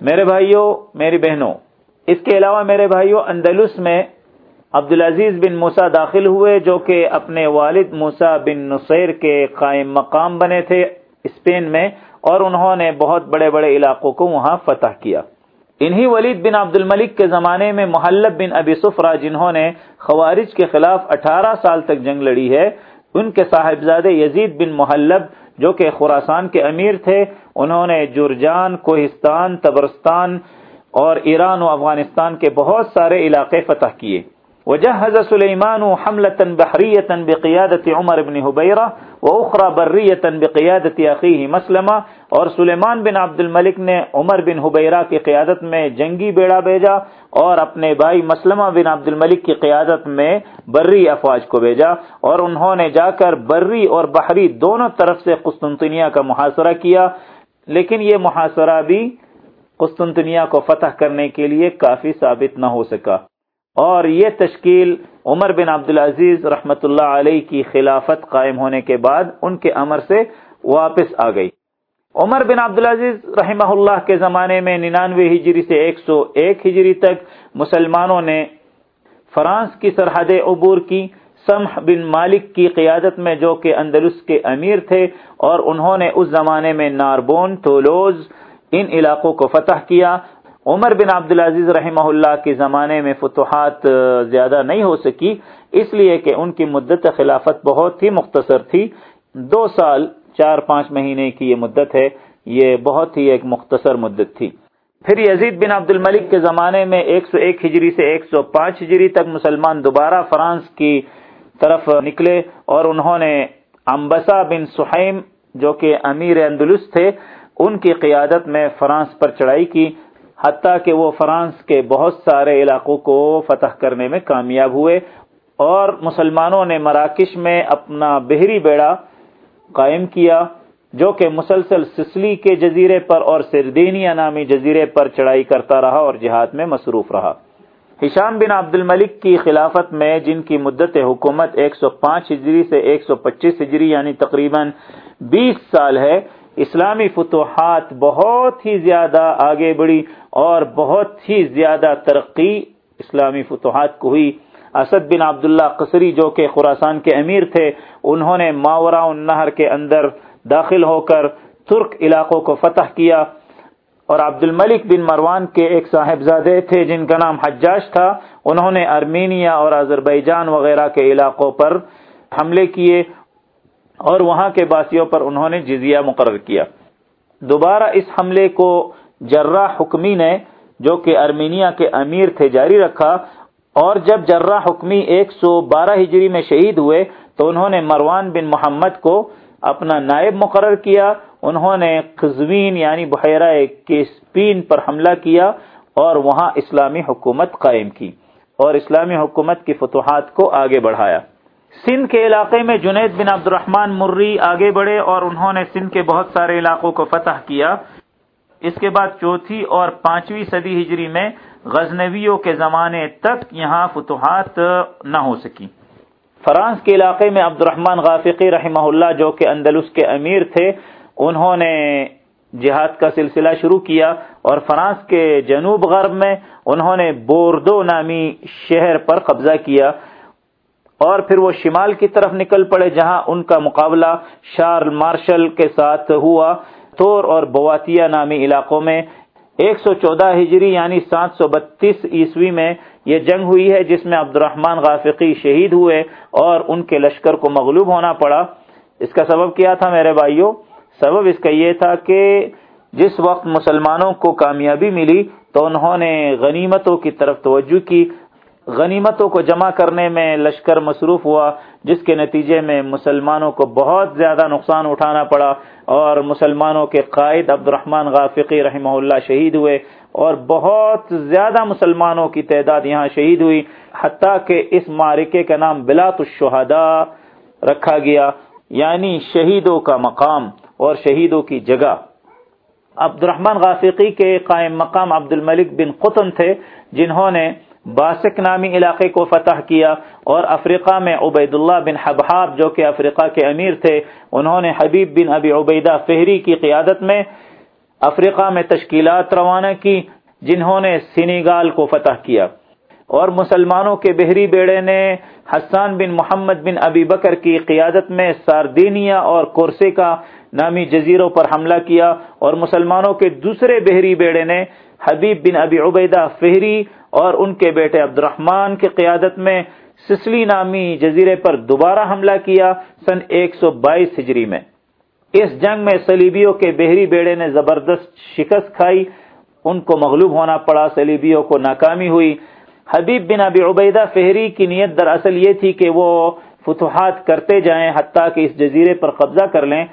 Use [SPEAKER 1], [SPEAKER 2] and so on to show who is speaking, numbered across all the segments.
[SPEAKER 1] میرے بھائیوں، میری بہنوں، اس کے علاوہ میرے بھائیوں، اندلس میں عبدالعزیز بن موسا داخل ہوئے جو کہ اپنے والد موسا بن نصیر کے قائم مقام بنے تھے اسپین میں اور انہوں نے بہت بڑے بڑے علاقوں کو وہاں فتح کیا۔ انہی ولید بن عبد الملک کے زمانے میں محلب بن ابی سفرا جنہوں نے خوارج کے خلاف اٹھارہ سال تک جنگ لڑی ہے، ان کے صاحبزادے یزید بن محلب جو کہ خوراسان کے امیر تھے، انہوں نے جرجان، کوہستان، تبرستان اور ایران و افغانستان کے بہت سارے علاقے فتح کیے۔ وجهز سليمان حملة بحرية بقيادة عمر بن هبيرة وأخرى برية بقيادة أخيه مسلمة اور سلیمان بن عبد الملک نے عمر بن حبیرہ کی قیادت میں جنگی بیڑا بھیجا اور اپنے بھائی مسلمہ بن عبد الملک کی قیادت میں بری افواج کو بھیجا اور انہوں نے جا کر بری اور بحری دونوں طرف سے قسطنطنیہ کا محاصرہ کیا۔ لیکن یہ محاصرہ بھی قسطنطنیہ کو فتح کرنے کے لیے کافی ثابت نہ ہو سکا۔ اور یہ تشکیل عمر بن عبدالعزیز رحمت اللہ علیہ کی خلافت قائم ہونے کے بعد ان کے امر سے واپس آ گئی۔ عمر بن عبدالعزیز رحمہ اللہ کے زمانے میں ننانوے ہجری سے ایک سو ایک ہجری تک مسلمانوں نے فرانس کی سرحد عبور کی، سمح بن مالک کی قیادت میں جو کہ اندلس کے امیر تھے اور انہوں نے اس زمانے میں ناربون، تولوز، ان علاقوں کو فتح کیا عمر بن عبدالعزیز رحمہ اللہ کے زمانے میں فتوحات زیادہ نہیں ہو سکی، اس لیے کہ ان کی مدت خلافت بہت ہی مختصر تھی۔ دو سال، چار پانچ مہینے کی یہ مدت ہے، یہ بہت ہی ایک مختصر مدت تھی۔ پھر یزید بن عبد الملک کے زمانے میں ایک سو ایک ہجری سے ایک سو پانچ ہجری تک مسلمان دوبارہ فرانس کی طرف نکلے اور انہوں نے امبسا بن سحیم جو کہ امیر اندلس تھے، ان کی قیادت میں فرانس پر چڑھائی کی۔ حتیٰ کہ وہ فرانس کے بہت سارے علاقوں کو فتح کرنے میں کامیاب ہوئے اور مسلمانوں نے مراکش میں اپنا بحری بیڑا قائم کیا، جو کہ مسلسل سسلی کے جزیرے پر اور سردینیا نامی جزیرے پر چڑھائی کرتا رہا اور جہاد میں مصروف رہا۔ ہشام بن عبد الملک کی خلافت میں جن کی مدت حکومت ایک سو پانچ ہجری سے ایک سو پچیس ہجری یعنی تقریباً بیس سال ہے اسلامی فتوحات بہت ہی زیادہ آگے بڑھی اور بہت ہی زیادہ ترقی اسلامی فتوحات کو ہوئی۔ اسد بن عبداللہ قصری جو کہ خوراسان کے امیر تھے، انہوں نے ماورا النہر کے اندر داخل ہو کر ترک علاقوں کو فتح کیا۔ اور عبد الملک بن مروان کے ایک صاحبزادے تھے جن کا نام حجاج تھا، انہوں نے ارمینیا اور آذربائیجان وغیرہ کے علاقوں پر حملے کیے۔ اور وہاں کے باسیوں پر انہوں نے جزیہ مقرر کیا۔ دوبارہ اس حملے کو جرہ حکمی نے، جو کہ ارمینیا کے امیر تھے، جاری رکھا۔ اور جب جرہ حکمی ایک سو بارہ ہجری میں شہید ہوئے، تو انہوں نے مروان بن محمد کو اپنا نائب مقرر کیا۔ انہوں نے قزوین یعنی بحیرہ کیسپین پر حملہ کیا اور وہاں اسلامی حکومت قائم کی اور اسلامی حکومت کی فتوحات کو آگے بڑھایا۔ سندھ کے علاقے میں جنید بن عبد الرحمن مری آگے بڑھے اور انہوں نے سندھ کے بہت سارے علاقوں کو فتح کیا۔ اس کے بعد چوتھی اور پانچویں صدی ہجری میں غزنویوں کے زمانے تک یہاں فتوحات نہ ہو سکی فرانس کے علاقے میں عبد الرحمن غافقی رحمہ اللہ جو کہ اندلس کے امیر تھے، انہوں نے جہاد کا سلسلہ شروع کیا اور فرانس کے جنوب غرب میں انہوں نے بوردو نامی شہر پر قبضہ کیا۔ اور پھر وہ شمال کی طرف نکل پڑے جہاں ان کا مقابلہ شارل مارشل کے ساتھ ہوا۔ تور اور بواتیا نامی علاقوں میں ایک سو چودہ ہجری یعنی سات سو بتیس عیسوی میں یہ جنگ ہوئی ہے، جس میں عبد الرحمان غافقی شہید ہوئے اور ان کے لشکر کو مغلوب ہونا پڑا۔ اس کا سبب کیا تھا میرے بھائیوں سبب اس کا یہ تھا کہ جس وقت مسلمانوں کو کامیابی ملی تو انہوں نے غنیمتوں کی طرف توجہ کی۔ غنیمتوں کو جمع کرنے میں لشکر مصروف ہوا، جس کے نتیجے میں مسلمانوں کو بہت زیادہ نقصان اٹھانا پڑا اور مسلمانوں کے قائد عبد الرحمن غافقی رحمہ اللہ شہید ہوئے اور بہت زیادہ مسلمانوں کی تعداد یہاں شہید ہوئی، حتیٰ کہ اس مارکے کا نام بلاط الشہداء رکھا گیا یعنی شہیدوں کا مقام اور شہیدوں کی جگہ۔ عبد الرحمن غافقی کے قائم مقام عبد الملک بن قطن تھے، جنہوں نے باسک نامی علاقے کو فتح کیا اور افریقہ میں عبید اللہ بن حبحاب جو کہ افریقہ کے امیر تھے، انہوں نے حبیب بن ابی عبیدہ فہری کی قیادت میں افریقہ میں تشکیلات روانہ کی، جنہوں نے سینیگال کو فتح کیا۔ اور مسلمانوں کے بحری بیڑے نے حسان بن محمد بن ابی بکر کی قیادت میں ساردینیا اور کورسے کا نامی جزیروں پر حملہ کیا اور مسلمانوں کے دوسرے بحری بیڑے نے حبیب بن ابی عبیدہ فہری اور ان کے بیٹے عبد الرحمان کی قیادت میں سسلی نامی جزیرے پر دوبارہ حملہ کیا سن ایک سو بائیس ہجری میں۔ اس جنگ میں سلیبیوں کے بحری بیڑے نے زبردست شکست کھائی، ان کو مغلوب ہونا پڑا سلیبیوں کو ناکامی ہوئی۔ حبیب بن ابی عبیدہ فہری کی نیت دراصل یہ تھی کہ وہ فتوحات کرتے جائیں، حتیٰ کہ اس جزیرے پر قبضہ کر لیں۔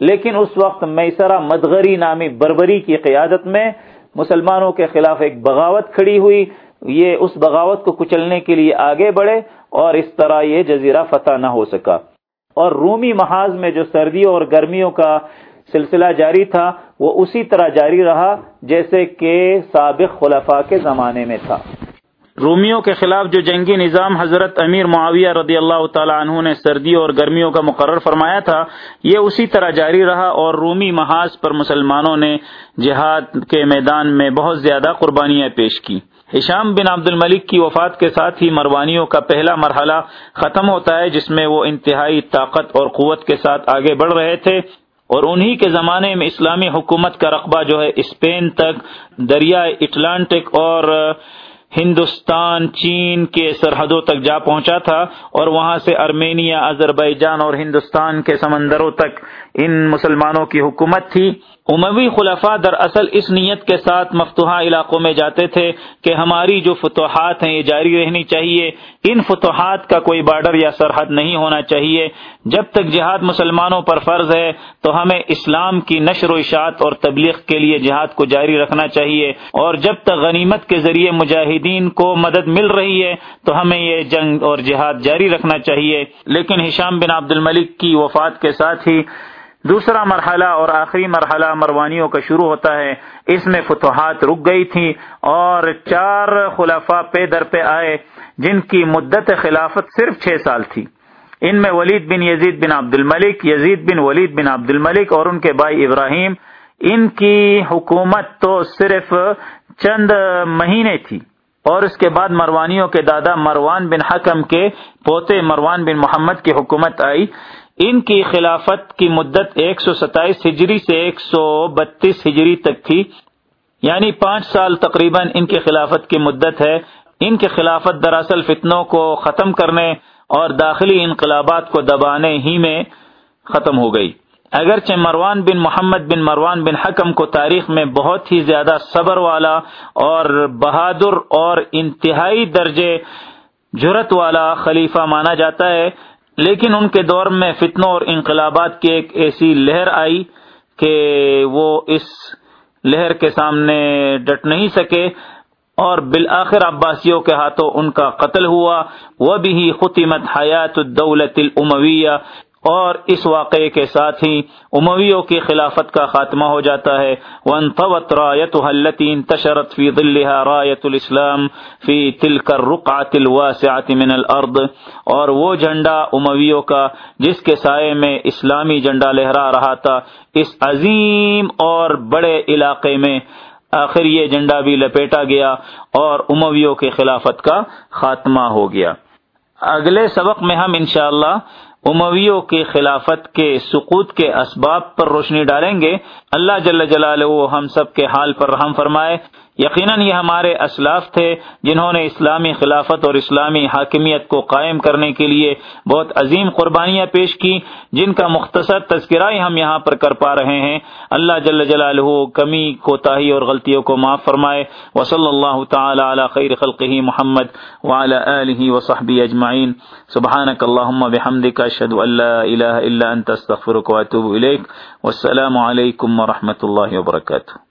[SPEAKER 1] لیکن اس وقت میسرا مدغری نامی بربری کی قیادت میں مسلمانوں کے خلاف ایک بغاوت کھڑی ہوئی، یہ اس بغاوت کو کچلنے کے لیے آگے بڑھے اور اس طرح یہ جزیرہ فتح نہ ہو سکا۔ اور رومی محاذ میں جو سردیوں اور گرمیوں کا سلسلہ جاری تھا، وہ اسی طرح جاری رہا جیسے کہ سابق خلفاء کے زمانے میں تھا۔ رومیوں کے خلاف جو جنگی نظام حضرت امیر معاویہ رضی اللہ تعالی عنہ نے سردیوں اور گرمیوں کا مقرر فرمایا تھا، یہ اسی طرح جاری رہا اور رومی محاذ پر مسلمانوں نے جہاد کے میدان میں بہت زیادہ قربانیاں پیش کی۔ ہشام بن عبد الملک کی وفات کے ساتھ ہی مروانیوں کا پہلا مرحلہ ختم ہوتا ہے، جس میں وہ انتہائی طاقت اور قوت کے ساتھ آگے بڑھ رہے تھے۔ اور انہی کے زمانے میں اسلامی حکومت کا رقبہ جو ہے، اسپین تک، دریائے اٹلانٹک اور ہندوستان، چین کے سرحدوں تک جا پہنچا تھا اور وہاں سے ارمینیا اظہربائیجان اور ہندوستان کے سمندروں تک ان مسلمانوں کی حکومت تھی۔ اموی خلفاء در اصل اس نیت کے ساتھ مفتوحہ علاقوں میں جاتے تھے کہ ہماری جو فتوحات ہیں یہ جاری رہنی چاہیے۔ ان فتوحات کا کوئی بارڈر یا سرحد نہیں ہونا چاہیے۔ جب تک جہاد مسلمانوں پر فرض ہے، تو ہمیں اسلام کی نشر و اشاعت اور تبلیغ کے لیے جہاد کو جاری رکھنا چاہیے۔ اور جب تک غنیمت کے ذریعے مجاہدین کو مدد مل رہی ہے، تو ہمیں یہ جنگ اور جہاد جاری رکھنا چاہیے۔ لیکن ہشام بن عبد الملک کی وفات کے ساتھ ہی دوسرا مرحلہ اور آخری مرحلہ مروانیوں کا شروع ہوتا ہے۔ اس میں فتوحات رک گئی تھی اور چار خلافہ پے در پہ آئے، جن کی مدت خلافت صرف چھ سال تھی۔ ان میں ولید بن یزید بن عبد الملک یزید بن ولید بن عبد الملک اور ان کے بھائی ابراہیم۔ ان کی حکومت تو صرف چند مہینے تھی۔ اور اس کے بعد مروانیوں کے دادا مروان بن حکم کے پوتے مروان بن محمد کی حکومت آئی۔ ان کی خلافت کی مدت ایک سو ستائیس ہجری سے ایک سو بتیس ہجری تک تھی۔ یعنی پانچ سال تقریباً ان کی خلافت کی مدت ہے۔ ان کی خلافت دراصل فتنوں کو ختم کرنے اور داخلی انقلابات کو دبانے ہی میں ختم ہو گئی۔ اگرچہ مروان بن محمد بن مروان بن حکم کو تاریخ میں بہت ہی زیادہ صبر والا اور بہادر اور انتہائی درجے جرت والا خلیفہ مانا جاتا ہے لیکن ان کے دور میں فتنوں اور انقلابات کی ایک ایسی لہر آئی کہ وہ اس لہر کے سامنے ڈٹ نہیں سکے اور بالآخر عباسیوں کے ہاتھوں ان کا قتل ہوا۔ وہ بھی ختمت حیات الدولت الامویہ اور اس واقعے کے ساتھ ہی امویوں کی خلافت کا خاتمہ ہو جاتا ہے۔ وانطوت رایتها التي انتشرت في ظلها راية الاسلام في تلك الرقعة الواسعة من الارض اور وہ جھنڈا امویوں کا جس کے سائے میں اسلامی جھنڈا لہرا رہا تھا۔ اس عظیم اور بڑے علاقے میں آخر یہ جھنڈا بھی لپیٹا گیا اور امویوں کی خلافت کا خاتمہ ہو گیا۔ اگلے سبق میں ہم انشاءاللہ امویوں کی خلافت کے سقوط کے اسباب پر روشنی ڈالیں گے۔ اللہ جل جلالہ ہم سب کے حال پر رحم فرمائے۔ یقیناً یہ ہمارے اسلاف تھے جنہوں نے اسلامی خلافت اور اسلامی حاکمیت کو قائم کرنے کے لیے بہت عظیم قربانیاں پیش کی، جن کا مختصر تذکرہ ہم یہاں پر کر پا رہے ہیں۔ اللہ جل جلالہ کمی، کوتاہی اور غلطیوں کو معاف فرمائے۔ وصلی اللہ تعالی علی خیر خلقہ محمد وعلى آلہ وصحبہ اجمعین۔ سبحانک اللہم بحمدک، اشہد ان لا الہ الا انت، استغفرک واتوب الیک۔ والسلام علیکم ورحمۃ اللہ وبرکاتہ۔